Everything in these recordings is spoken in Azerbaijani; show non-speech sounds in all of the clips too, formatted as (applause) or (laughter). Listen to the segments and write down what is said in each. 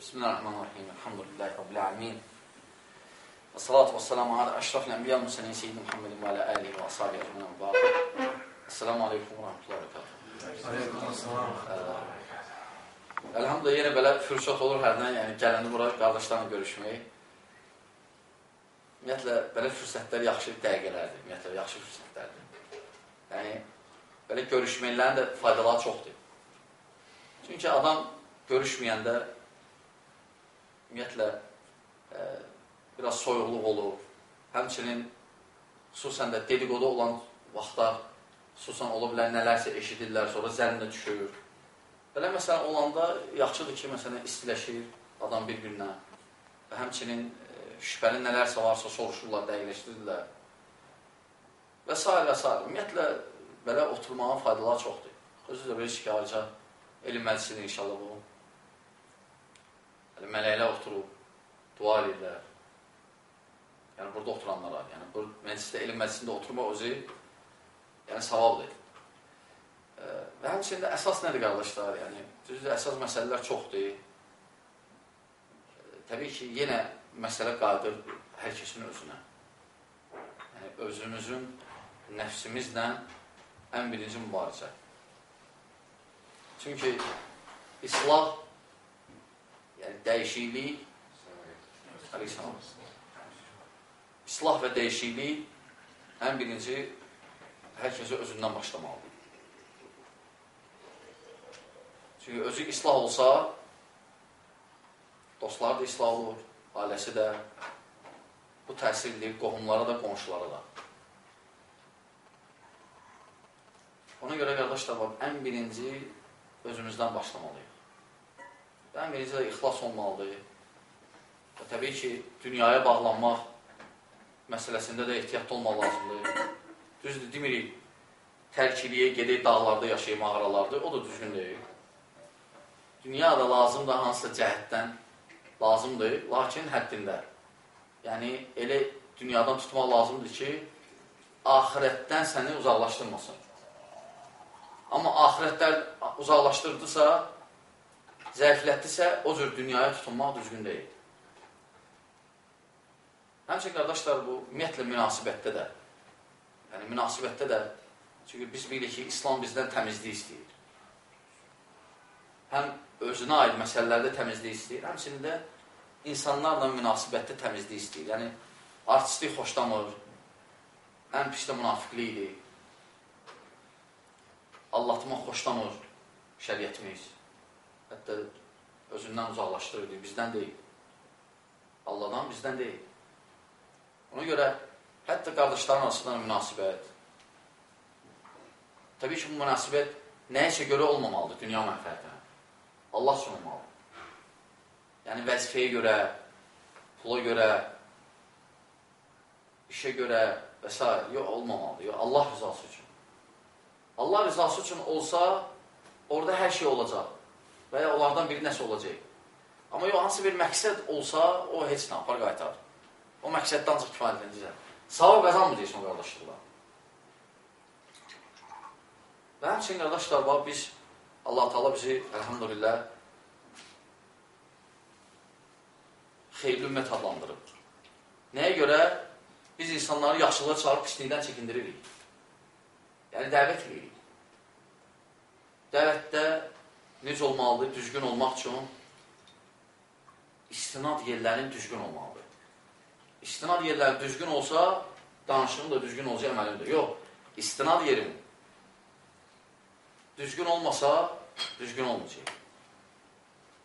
Bismillahirrahmanirrahim. Elhamdülillahi Rabbil alemin. Və salatu və salamu ala əşrafil ənbiya müsəlin seyyidi Muhammedin və alə əlihi və ashabi əcmənə və barakə. Esselamu aleykum və rahmetullahi və barakatuhu. Elhamdülillah yenə belə fürsət olur hərdən, yəni gələndə bura qardaşlarla görüşmək. Ümumiyyətlə, belə fürsətlər yaxşı dəqiqələrdir, ümumiyyətlə, yaxşı fürsətlərdir. Yəni, belə görüşməklərin də faydaları çoxdur. Çünki adam görüşməyəndə ümumiyyətlə e, biraz soyuqluq olur. Həmçinin xüsusən də dedikodu olan vaxtlar xüsusən ola bilər nələrsə eşidirlər, sonra zənnə düşür. Belə məsələn olanda yaxşıdır ki, məsələn istiləşir adam bir-birinə və həmçinin e, şübhəli nələrsə varsa soruşurlar, dəqiqləşdirirlər. Və s. və s. Ümumiyyətlə belə oturmağın faydaları çoxdur. Özü də belə ki, ayrıca elm məclisidir inşallah bu. Yəni, mələklər oturub, dua edirlər. Yəni, burada oturanlara, yəni, məclisdə, elm məclisində oturmaq özü, yəni, savabdır. E, və həmçində əsas nədir, qardaşlar? Yəni, düzdür, əsas məsələlər çoxdur. E, təbii ki, yenə məsələ qayıdır hər kəsin özünə. Yəni, özümüzün nəfsimizlə ən birinci mübarizə. Çünki islah, yəni dəyişiklik, Aleyhisselam, islah və dəyişiklik ən birinci hər kəsə özündən başlamalıdır. Çünki özü islah olsa, dostlar da islah olur, ailəsi də, bu təsir edir qohumlara da, qonşulara da. Ona görə, qardaşlar, ən birinci özümüzdən başlamalıyıq. Ən birinci də ixlas olmalıdır. Və təbii ki, dünyaya bağlanmaq məsələsində də ehtiyatlı olmaq lazımdır. Düzdür, demirik, tərkiliyə gedək dağlarda yaşayıb mağaralarda, o da düzgün deyil. Dünya da lazımdır hansısa cəhətdən, lazımdır, lakin həddində. Yəni, elə dünyadan tutmaq lazımdır ki, ahirətdən səni uzaqlaşdırmasın. Amma ahirətlər uzaqlaşdırdısa, zəiflətdisə, o cür dünyaya tutunmaq düzgün deyil. Həmçin, qardaşlar, bu, ümumiyyətlə, münasibətdə də, yəni, münasibətdə də, çünki biz bilirik ki, İslam bizdən təmizlik istəyir. Həm özünə aid məsələlərdə təmizlik istəyir, həmçində insanlarla münasibətdə təmizlik istəyir. Yəni, artistlik xoşlamır, ən pis də münafiqlikdir. Allatmaq xoşlamır şəriyyətimiz. Hətta özündən uzaqlaşdırır, bizdən deyil. Allahdan bizdən deyil. Ona görə hətta qardaşların arasında münasibət. Təbii ki, bu münasibət nəyisə görə olmamalıdır dünya mənfəətinə. Allah üçün olmalıdır. Yəni, vəzifəyə görə, pula görə, işə görə və s. Yox, olmamalıdır. Yox, Allah rızası üçün. Allah rızası üçün olsa, orada hər şey olacaq və ya onlardan biri nəsə olacaq. Amma yox, hansı bir məqsəd olsa, o heç nə apar qaytar. O məqsəddən ancaq kifayətlənəcək. Savab qazanmayacaqsın o qardaşlıqla. Və həmçinin qardaşlar, bax, biz, Allah-u Teala bizi, əlhamdülillah, xeyirli ümmət adlandırıb. Nəyə görə? Biz insanları yaxşılığa çağırıb pislikdən çəkindiririk. Yəni, dəvət edirik. Dəvətdə necə olmalıdır? Düzgün olmaq üçün istinad yerlərin düzgün olmalıdır. İstinad yerləri düzgün olsa, danışığım da düzgün olacaq, əməlim də. Yox, istinad yerim düzgün olmasa, düzgün olmayacaq.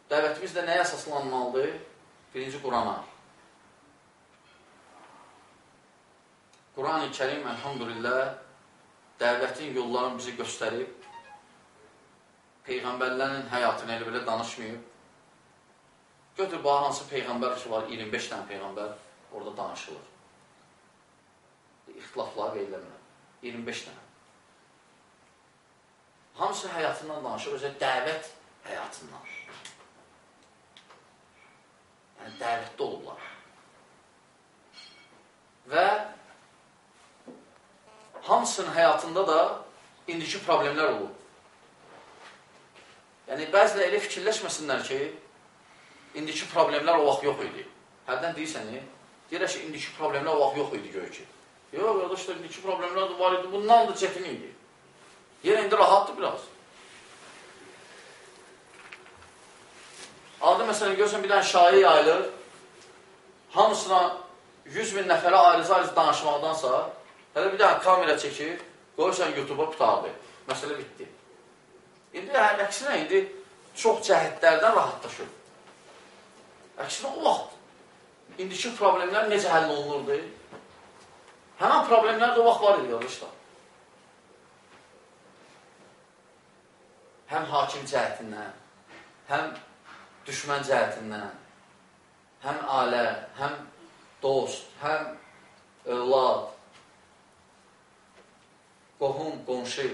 Dəvətimiz də nəyə əsaslanmalıdır? Birinci Qurana. Quran-ı Kerim, əlhamdülillah, dəvətin yollarını bizi göstərib, Peyğəmbərlərin həyatını elə belə danışmayıb. Götür, bax, hansı Peyğəmbər ki var, 25 dənə Peyğəmbər orada danışılır. İxtilafları veriləmirlər. 25 dənə. Hamısı həyatından danışır, özə dəvət həyatından. Yəni, dəvətdə olublar. Və hamısının həyatında da indiki problemlər olur. Yəni, bəzilə elə fikirləşməsinlər ki, indiki problemlər o vaxt yox idi. Hərdən deyirsən, e? deyirək ki, indiki problemlər o vaxt yox idi göy ki. Yox, qardaşlar, indiki problemlər də var idi, bundan da çətin idi. Yer indi rahatdır biraz. Adı məsələn, görsən bir dənə şair yayılır, hamısına 100 min nəfərə ayrı-ayrı danışmaqdansa, hələ bir dənə kamera çəkir, qoyursan YouTube-a qutardı. Məsələ bitdi. İndi həm əksinə, indi çox cəhətlərdən rahatlaşır. Əksinə o vaxt, indiki problemlər necə həll olunurdu? Həmən problemlər də o vaxt var idi, qardaşlar. Həm hakim cəhətindən, həm düşmən cəhətindən, həm ailə, həm dost, həm övlad, qohum, qonşu,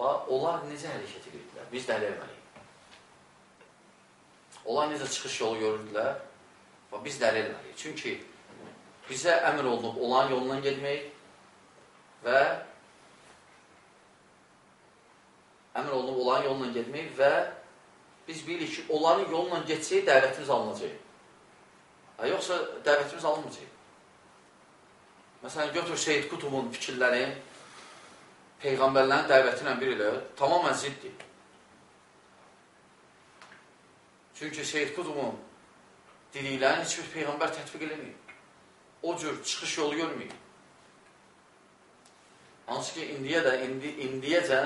onlar necə hərəkət edirdilər? Biz də elə etməliyik. Onlar necə çıxış yolu görürdülər? Biz də elə etməliyik. Çünki bizə əmr olunub olan yolundan getmək və əmr olunub olan yolla getmək və biz bilirik ki, onların yolla geçsək dəvətimiz alınacaq. Yoxsa dəvətimiz alınmayacaq. Məsələn, götür Seyyid Qutubun fikirləri Peyğəmbərlərin dəvəti ilə bir ilə tamamən ziddir. Çünki Seyyid Qutubun dediklərini heç bir Peyğəmbər tətbiq eləməyib. O cür çıxış yolu görməyib. Hansı ki, indiyə də, indi, indiyəcə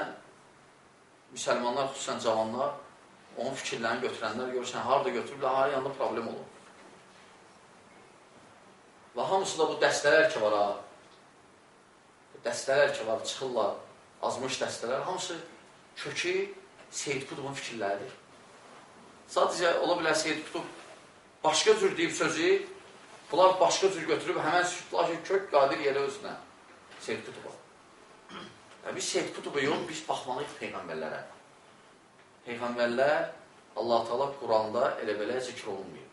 müsəlmanlar, xüsusən cavanlar onun fikirlərini götürənlər görürsən, harada götürürlər, harada yanında problem olur. Və hamısı da bu dəstələr ki var ha, dəstələr ki var, çıxırlar, azmış dəstələr, hamısı kökü Seyyid Qutubun fikirləridir. Sadəcə, ola bilər Seyyid Qutub başqa cür deyib sözü, bunlar başqa cür götürüb, həmən ki, kök qadir yerə özünə Seyyid Qutuba. Və biz Seyyid Qutuba yox, biz baxmalıyıq Peyğəmbərlərə. Peyğəmbərlər Allah Taala Quranda elə belə zikr olunmuyor.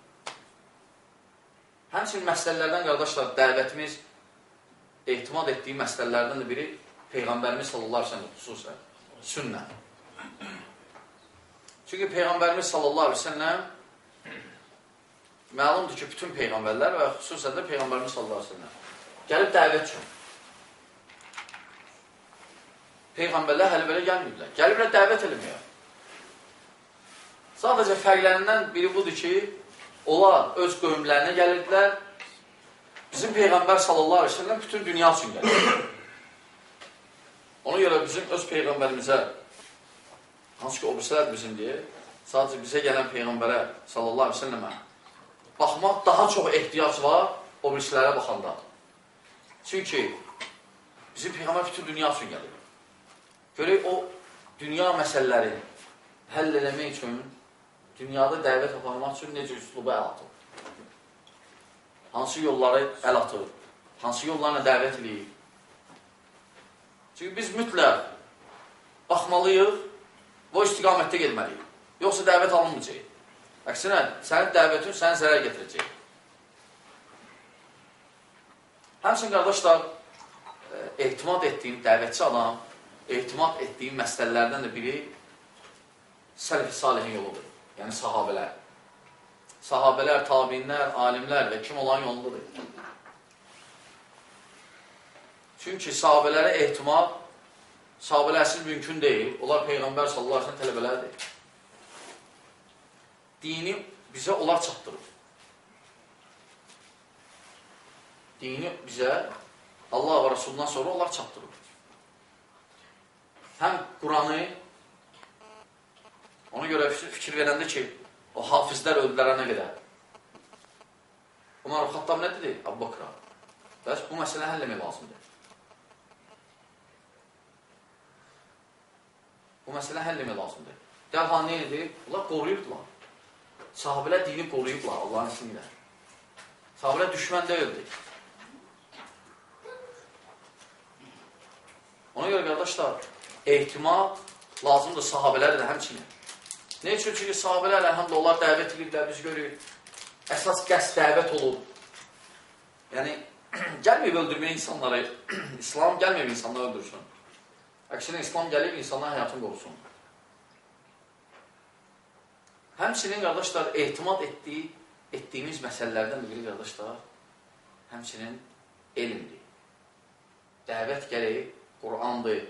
Həmçinin məsələlərdən qardaşlar, dəvətimiz ehtimad etdiyi məsələlərdən də biri Peyğəmbərimiz sallallahu əleyhi və səlləm xüsusən sünnə. Çünki Peyğəmbərimiz sallallahu əleyhi və səlləm məlumdur ki, bütün peyğəmbərlər və xüsusən də Peyğəmbərimiz sallallahu əleyhi və səlləm gəlib dəvət üçün. Peyğəmbərlər hələ belə gəlməyiblər. Gəliblər dəvət eləməyə. Sadəcə fərqlərindən biri budur ki, onlar öz qövmlərinə gəlirdilər. Bizim Peyğəmbər sallallahu aleyhi ve sellem bütün dünya üçün gəlir. Ona görə bizim öz Peyğəmbərimizə, hansı ki, o birisilər bizim deyir, sadəcə bizə gələn Peyğəmbərə sallallahu aleyhi ve sellemə baxmaq daha çox ehtiyac var o birisilərə baxanda. Çünki bizim Peyğəmbər bütün dünya üçün gəlir. Görək, o dünya məsələləri həll eləmək üçün dünyada dəvət aparmaq üçün necə üsluba əl atır? Hansı yolları əl atır? Hansı yollarla dəvət edir? Çünki biz mütləq baxmalıyıq o istiqamətdə getməliyik. Yoxsa dəvət alınmayacaq. Əksinə, sənin dəvətin səni zərər getirəcək. Həmçin, qardaşlar, ehtimad etdiyim dəvətçi adam, ehtimad etdiyim məsələlərdən də biri sələf-i salihin yoludur yəni sahabələr. Sahabələr, tabinlər, alimlər və kim olan yolundadır. Çünki sahabələrə ehtimal sahabələrsiz mümkün deyil. Onlar Peyğəmbər sallallahu aleyhi tələbələrdir. Dini bizə onlar çatdırır. Dini bizə Allah və Rasulundan sonra onlar çatdırır. Həm Quranı Ona görə fikir verəndə ki, o hafizlər öldürərə nə qədər? Umar Xattab nə dedi? Abu Bakra. Bəs bu məsələ həll etmək lazımdır. Bu məsələ həll etmək lazımdır. Dərhal nə edir? Bunlar qoruyubdular. Sahabələr dini qoruyublar Allahın ismi ilə. Sahabələr düşmən deyildi. Ona görə qardaşlar, ehtimad lazımdır sahabələrə də həmçinin. Nə üçün? Çünki sahabələr əlhəmdə onlar dəvət edirlər, biz görürük. Əsas qəst dəvət olub. Yəni, (clears throat) gəlməyib öldürməyə insanları, (clears throat) İslam gəlməyib insanları öldürsün. Əksinə, İslam gəlib insanların həyatını qorusun. Həmçinin, qardaşlar, ehtimad etdiyi, etdiyimiz məsələlərdən biri, qardaşlar, həmçinin elmdir. Dəvət gərək Qur'andır,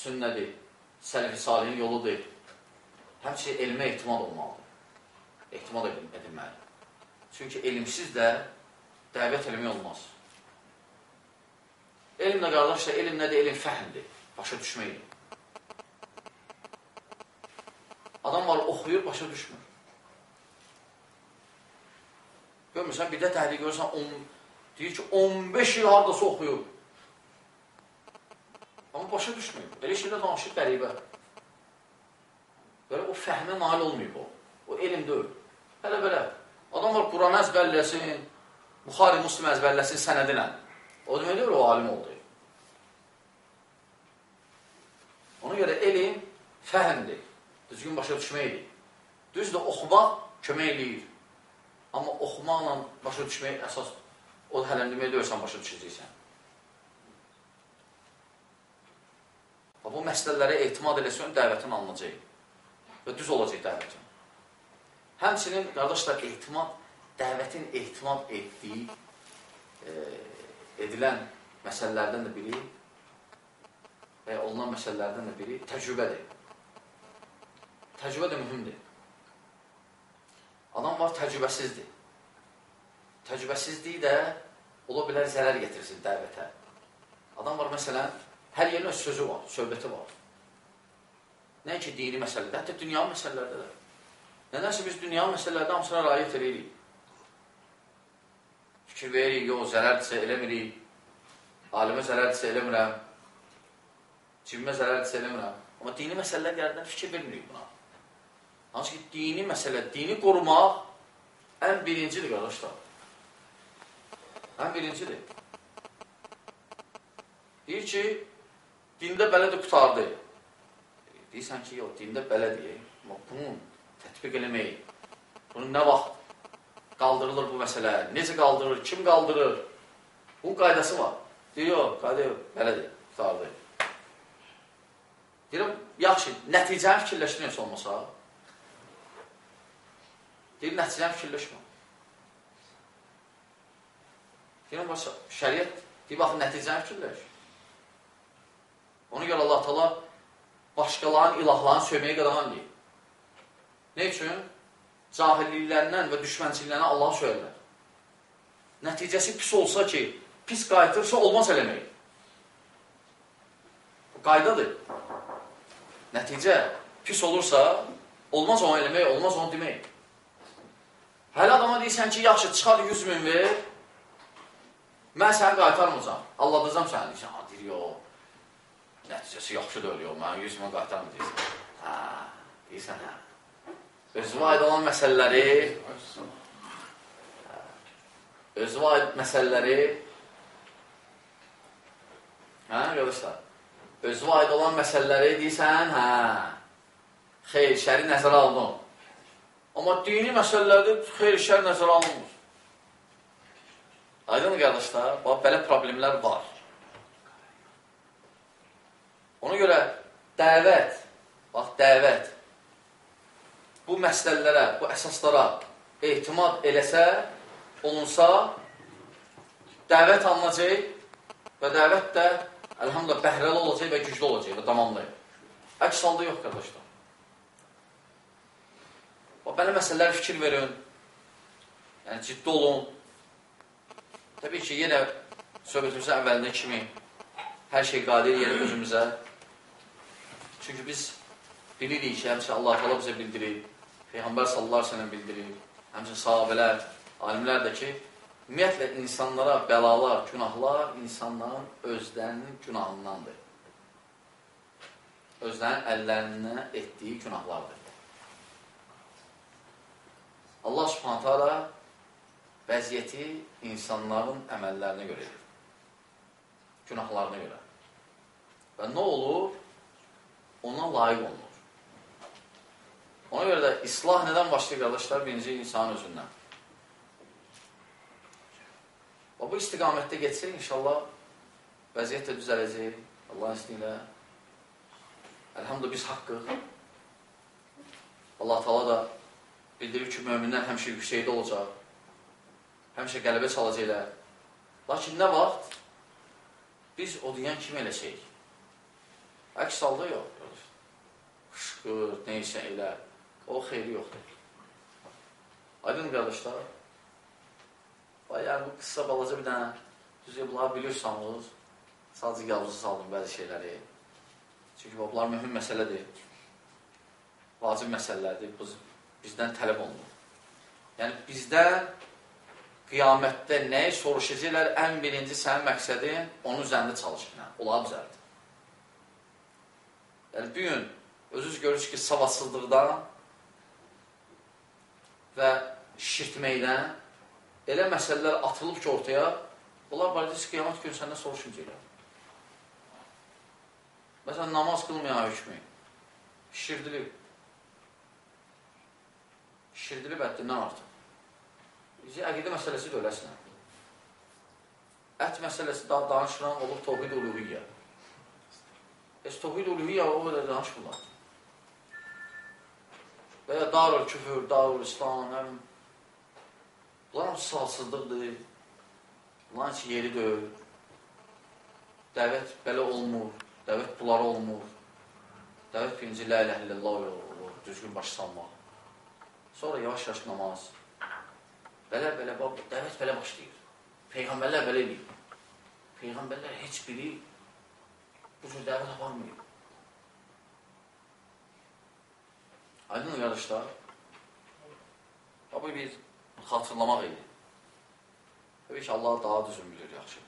sünnədir, sələf-i salihin yoludur. Həmçinin elmə ehtimad olmalıdır. Ehtimad edilməlidir. Çünki elmsiz də dəvət elmi olmaz. Elm də, qardaşlar, elm nədir? Elm fəhmdir, başa düşməkdir. Adam var, oxuyur, başa düşmür. Görmürsən, bir də təhrik görürsən, on, deyir ki, 15 il haradasa oxuyur. Amma başa düşmür. Elə şeylə danışır qəribə. Belə o fəhmə nail olmayıb o. O elm deyil. Hələ belə. Adam var, Quran əzbərləsin, Buxari Muslim əzbərləsin sənədinə. O deməkdir, o alim oldu. Ona görə elm fəhmdir düzgün başa düşməkdir. Düzdür, oxumaq kömək eləyir. Amma oxumaqla başa düşmək əsas o hələm demək deyirsən, başa düşəcəksən. Bu məsələlərə etimad eləsən, dəvətin alınacaq. Və düz olacaq dəvətin. Həmçinin, qardaşlar, ehtimad, dəvətin ehtimad etdiyi, e, edilən məsələlərdən də biri və olunan məsələlərdən də biri təcrübədir. Təcrübə də mühümdir. Adam var, təcrübəsizdir. Təcrübəsizliyi də ola bilər zərər getirsin dəvətə. Adam var, məsələn, hər yerin öz sözü var, söhbəti var. Nə ki, dini məsələdə, hətta dünya məsələlərdə də. Nədənsə biz dünya məsələlərdə hamısına rayət edirik. Fikir veririk, yox, zərərdirsə eləmirik. Alimə zərərdirsə eləmirəm. Cibimə zərərdirsə eləmirəm. Amma dini məsələlər gəldən fikir vermirik buna. Hansı ki, dini məsələ, dini qorumaq ən birincidir, qardaşlar. Ən birincidir. Deyir ki, dində belədir, qutardı. Deyirsən ki, yox, dində belədir. Amma bunu tətbiq eləmək, bunun nə vaxt qaldırılır bu məsələ, necə qaldırır, kim qaldırır, bunun qaydası var. Deyir, yox, qayda yox, belədir, qutardı. Deyirəm, yaxşı, nəticəni fikirləşdirmək olmasa, Deyir, nəticəni fikirləşmə. Deyirəm, başa, şəriət, deyir, baxın, nəticəni fikirləş. Ona görə Allah tala başqalarının ilahlarını söyməyə qadağan deyir. Ne üçün? Cahilliklərindən və düşmənçililərindən Allah söylərlər. Nəticəsi pis olsa ki, pis qayıtırsa olmaz eləmək. Qaydadır. Nəticə pis olursa, olmaz onu eləmək, olmaz onu demək. Hələ adama deyirsən ki, yaxşı, çıxar 100 min ver, mən səni qaytarmayacam, alladacam səni, deyirsən, ha, deyir, yox, nəticəsi yaxşı da ölüyor, mən 100 min qaytarmı deyirsən, hə, deyirsən, hə. Özümə aid olan məsələləri, hə, özümə aid məsələləri, hə, qardaşlar, özümə aid olan məsələləri deyirsən, hə, xeyr, şəri nəzərə aldım. Amma dini məsələlərdə xeyr şər nəzərə alınmır. Aydın qardaşlar, bax, belə problemlər var. Ona görə dəvət, bax, dəvət bu məsələlərə, bu əsaslara ehtimad eləsə, olunsa, dəvət alınacaq və dəvət də, əlhamdülillah, bəhrəli olacaq və güclü olacaq və tamamlayıb. Əks halda yox, qardaşlar. O, belə məsələlər fikir verin. Yəni, ciddi olun. Təbii ki, yenə söhbətimizin əvvəlində kimi hər şey qadir yenə özümüzə. Çünki biz bilirik ki, həmçə Allah Allah bizə bildirir, Peyğəmbər sallar sənə bildirir, həmçə sahabələr, alimlər də ki, ümumiyyətlə insanlara bəlalar, günahlar insanların özlərinin günahındandır. Özlərinin əllərinə etdiyi günahlardır. Allah subhanətə alə vəziyyəti insanların əməllərinə görə edir. Günahlarına görə. Və nə olur? Ona layiq olunur. Ona görə də islah nədən başlayır, qardaşlar? Birinci, insan özündən. Və bu istiqamətdə geçsək, inşallah vəziyyət də düzələcək. Allah izni ilə. Əlhamdülillah biz haqqıq. Allah tala da bildirir ki, möminlər həmişə yüksəkdə olacaq, həmişə qələbə çalacaqlar. Lakin nə vaxt biz o deyən kimi eləsək? Əks halda yox. Qışqır, neysə elə. O xeyri yoxdur. Aydın qardaşlar. Yəni, bu qısa balaca bir dənə düzü bunları bilirsiniz. Sadəcə yavruzu saldım bəzi şeyləri. Çünki bunlar mühüm məsələdir. Vacib məsələlərdir. Bu, bizdən tələb olunur. Yəni, bizdən qiyamətdə nəyi soruşacaqlar? Ən birinci sənin məqsədin onun üzərində çalışmaq. Olar düzəldir. Yəni, bir gün özünüz görürsünüz ki, savadsızlıqdan və şirtməkdən elə məsələlər atılıb ki, ortaya, onlar barədə qiyamət günü səndən soruşmayacaqlar. Məsələn, namaz qılmayan hökmü şişirdilib. Şişirdilib əddindən artıq. Əqidə məsələsi də öləsinə. Ət məsələsi daha danışılan olub tohid uluhiyyə. Heç tohid uluhiyyə o qədər danışmırlar. Və ya darul küfür, darul islam, həm Bunlar salsızlıqdır. Bunların heç yeri deyil. Dəvət belə olmur. Dəvət bunlara olmur. Dəvət birinci lə ilə illallah olur. Düzgün başı salmaq. Sonra yavaş-yavaş namaz. Belə-belə, dəvət belə başlayır. Peyğəmbərlər belə eləyir. Peyğəmbərlər heç biri bu cür dəvət aparmayıb. Aydın qardaşlar, bu bir xatırlamaq idi. Təbii ki, Allah daha düzün bilir, yaxşı.